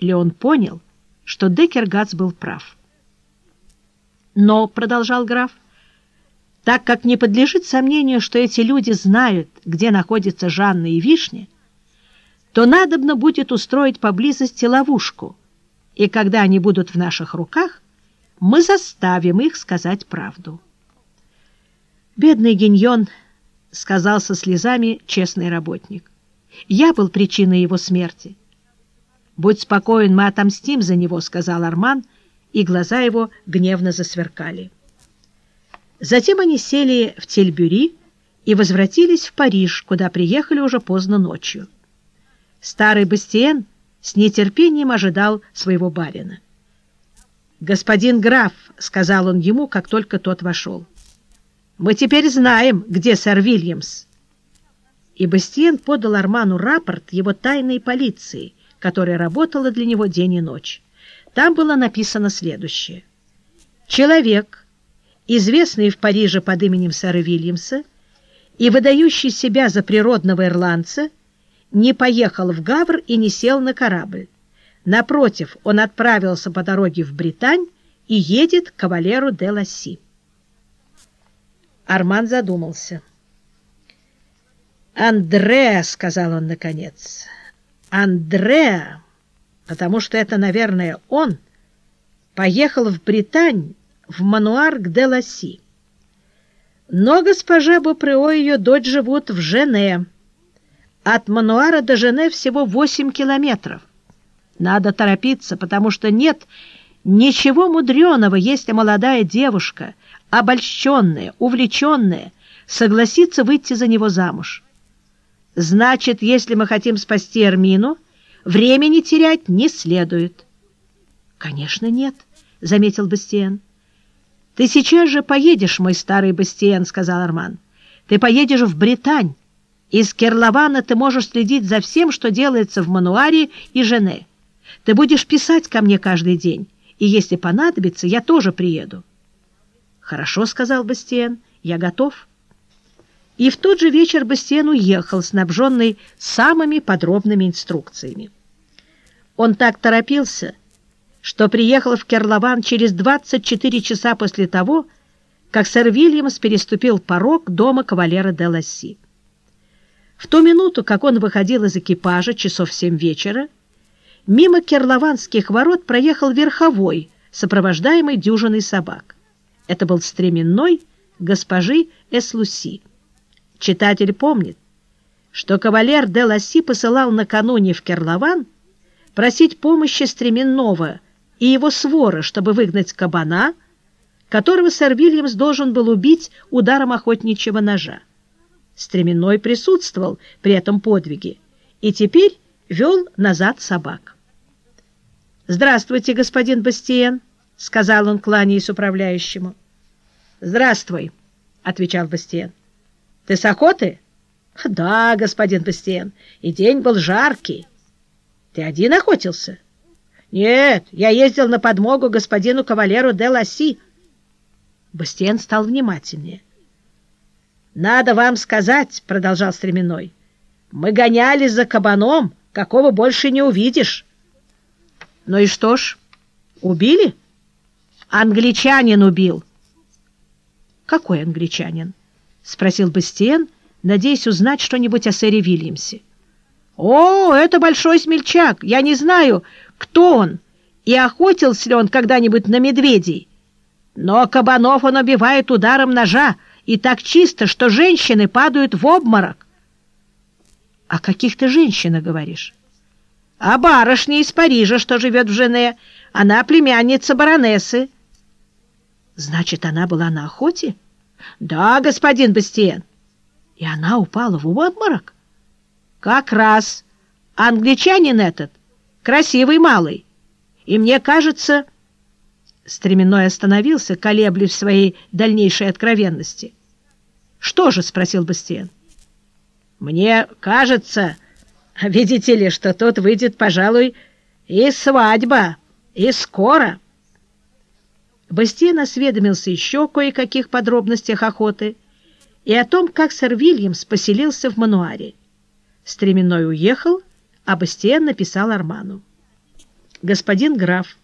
Леон понял, что Деккергац был прав. Но, — продолжал граф, — так как не подлежит сомнению, что эти люди знают, где находится Жанна и Вишня, то надобно будет устроить поблизости ловушку, и когда они будут в наших руках, мы заставим их сказать правду. Бедный Гиньон, — сказал со слезами честный работник, — я был причиной его смерти. «Будь спокоен, мы отомстим за него», — сказал Арман, и глаза его гневно засверкали. Затем они сели в Тельбюри и возвратились в Париж, куда приехали уже поздно ночью. Старый Бастиен с нетерпением ожидал своего барина. «Господин граф», — сказал он ему, как только тот вошел, — «мы теперь знаем, где сэр Вильямс». И Бастиен подал Арману рапорт его тайной полиции — которая работала для него день и ночь. Там было написано следующее. «Человек, известный в Париже под именем сэра Вильямса и выдающий себя за природного ирландца, не поехал в Гавр и не сел на корабль. Напротив, он отправился по дороге в Британь и едет к кавалеру де Ласси. Арман задумался. «Андре», — сказал он наконец, — Андреа, потому что это, наверное, он, поехал в Бретань, в Мануарк-де-Ласси. Но госпожа Бупрео и ее дочь живут в Жене. От Мануара до Жене всего 8 километров. Надо торопиться, потому что нет ничего мудреного, если молодая девушка, обольщенная, увлеченная, согласится выйти за него замуж. Значит, если мы хотим спасти Эрмину, времени терять не следует. — Конечно, нет, — заметил Бастиен. — Ты сейчас же поедешь, мой старый Бастиен, — сказал Арман. — Ты поедешь в Британь. Из Керлована ты можешь следить за всем, что делается в Мануаре и Жене. Ты будешь писать ко мне каждый день, и если понадобится, я тоже приеду. — Хорошо, — сказал Бастиен, — я готов. — и в тот же вечер Бастиен уехал, снабженный самыми подробными инструкциями. Он так торопился, что приехал в Керлован через 24 часа после того, как сэр Вильямс переступил порог дома кавалера де Ласси. В ту минуту, как он выходил из экипажа часов семь вечера, мимо керлованских ворот проехал верховой, сопровождаемый дюжиной собак. Это был стременной госпожи Эслуси. Читатель помнит, что кавалер де Ласси посылал накануне в Керлован просить помощи Стременного и его свора, чтобы выгнать кабана, которого сэр Вильямс должен был убить ударом охотничьего ножа. Стременной присутствовал при этом подвиге и теперь вел назад собак. «Здравствуйте, господин Бастиен», — сказал он, кланяясь управляющему. «Здравствуй», — отвечал Бастиен. Ты с охоты? — Да, господин Бастиен, и день был жаркий. — Ты один охотился? — Нет, я ездил на подмогу господину кавалеру де Ласси. Бастиен стал внимательнее. — Надо вам сказать, — продолжал Стременной, — мы гонялись за кабаном, какого больше не увидишь. — Ну и что ж, убили? — Англичанин убил. — Какой англичанин? —— спросил Бастиен, надеясь узнать что-нибудь о сэре Вильямсе. — О, это большой смельчак! Я не знаю, кто он и охотился ли он когда-нибудь на медведей. Но кабанов он убивает ударом ножа и так чисто, что женщины падают в обморок. — О каких ты женщинах говоришь? — О барышне из Парижа, что живет в Жене. Она племянница баронессы. — Значит, она была на охоте? —— Да, господин Бастиен. — И она упала в обморок? — Как раз. Англичанин этот, красивый малый. И мне кажется... Стременной остановился, колеблясь в своей дальнейшей откровенности. — Что же? — спросил Бастиен. — Мне кажется, видите ли, что тут выйдет, пожалуй, и свадьба, и скоро. — Бастиен осведомился еще кое-каких подробностях охоты и о том, как сэр Вильямс поселился в Мануаре. Стременной уехал, а Бастиен написал Арману. господин граф,